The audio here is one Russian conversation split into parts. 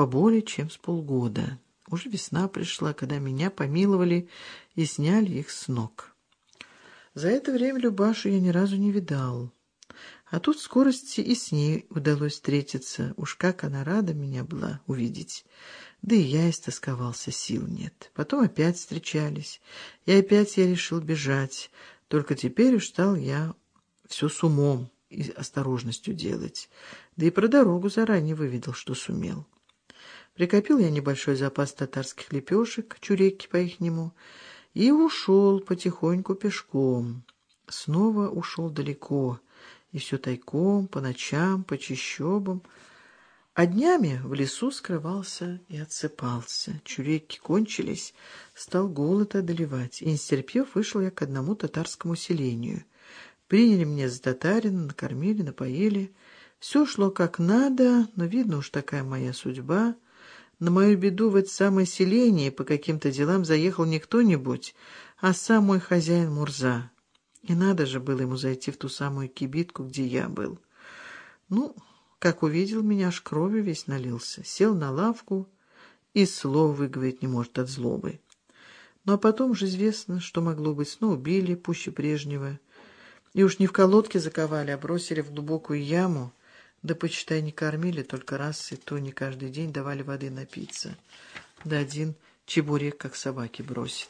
поболее, чем с полгода. Уже весна пришла, когда меня помиловали и сняли их с ног. За это время Любашу я ни разу не видал. А тут скорости и с ней удалось встретиться. Уж как она рада меня была увидеть. Да и я истосковался, сил нет. Потом опять встречались. И опять я решил бежать. Только теперь уж стал я все с умом и осторожностью делать. Да и про дорогу заранее выведал, что сумел. Прикопил я небольшой запас татарских лепешек, чуреки по-ихнему, и ушел потихоньку пешком. Снова ушел далеко, и все тайком, по ночам, по чащобам. А днями в лесу скрывался и отсыпался. Чуреки кончились, стал голод одолевать, и, не стерпев, вышел я к одному татарскому селению. Приняли меня за татарина, накормили, напоили. Все шло как надо, но, видно уж такая моя судьба — на мою беду в это самое селение по каким-то делам заехал не кто-нибудь, а сам мой хозяин Мурза. И надо же было ему зайти в ту самую кибитку, где я был. Ну, как увидел меня, аж кровью весь налился. Сел на лавку и слов выговорить не может от злобы. Ну, а потом же известно, что могло быть. Снова убили пуще прежнего. И уж не в колодке заковали, а бросили в глубокую яму, да, почитай, не кормили, только раз и то не каждый день давали воды напиться. Да один чебурек, как собаки, бросит.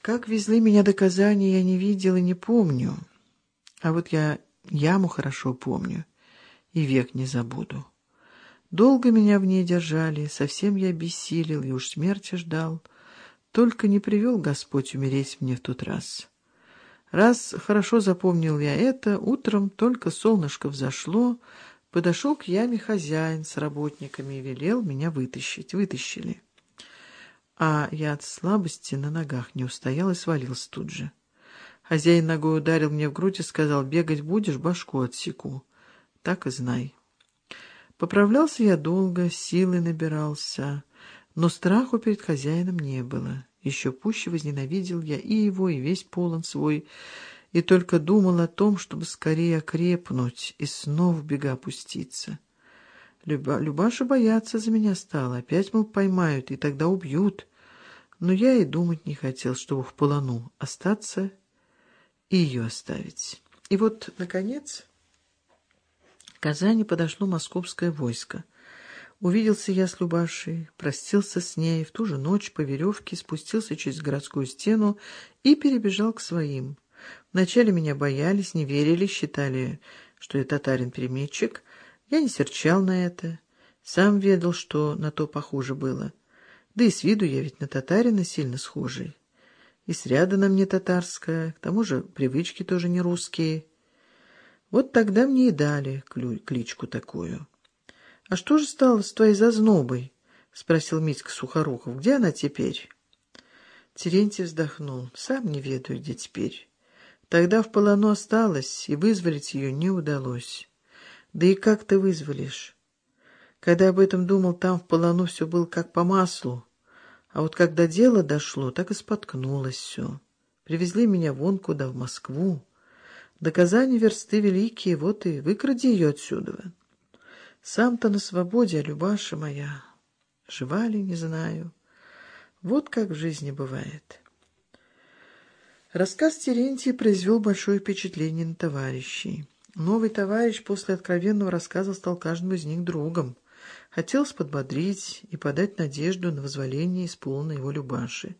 Как везли меня до Казани, я не видел и не помню. А вот я яму хорошо помню и век не забуду. Долго меня в ней держали, совсем я бессилел и уж смерти ждал. Только не привел Господь умереть мне в тот раз». Раз хорошо запомнил я это, утром только солнышко взошло, подошел к яме хозяин с работниками и велел меня вытащить. Вытащили. А я от слабости на ногах не устоял и свалился тут же. Хозяин ногой ударил мне в грудь и сказал, бегать будешь, башку отсеку. Так и знай. Поправлялся я долго, силы набирался, но страху перед хозяином не было. Еще пуще возненавидел я и его, и весь полон свой, и только думал о том, чтобы скорее окрепнуть и снова в бега опуститься. Люба, Любаша бояться за меня стала, опять, мол, поймают, и тогда убьют. Но я и думать не хотел, чтобы в полону остаться и ее оставить. И вот, наконец, к Казани подошло московское войско — Увиделся я с Любашей, простился с ней, в ту же ночь по веревке спустился через городскую стену и перебежал к своим. Вначале меня боялись, не верили, считали, что я татарин-переметчик. Я не серчал на это. Сам ведал, что на то похуже было. Да и с виду я ведь на татарина сильно схожий. И сряда на мне татарская, к тому же привычки тоже не русские. Вот тогда мне и дали кличку такую. — А что же стало с твоей зазнобой? — спросил Митька Сухоруков. — Где она теперь? Терентий вздохнул. — Сам не ведаю, где теперь. Тогда в полону осталось, и вызволить ее не удалось. Да и как ты вызволишь? Когда об этом думал, там в полону все было как по маслу. А вот когда дело дошло, так и споткнулось все. Привезли меня вон куда, в Москву. До Казани версты великие, вот и выкради ее отсюда. Сам-то на свободе, а Любаша моя. Жива ли, не знаю. Вот как в жизни бывает. Рассказ Терентия произвел большое впечатление на товарищей. Новый товарищ после откровенного рассказа стал каждому из них другом. Хотелось подбодрить и подать надежду на возволение исполненной его Любаши.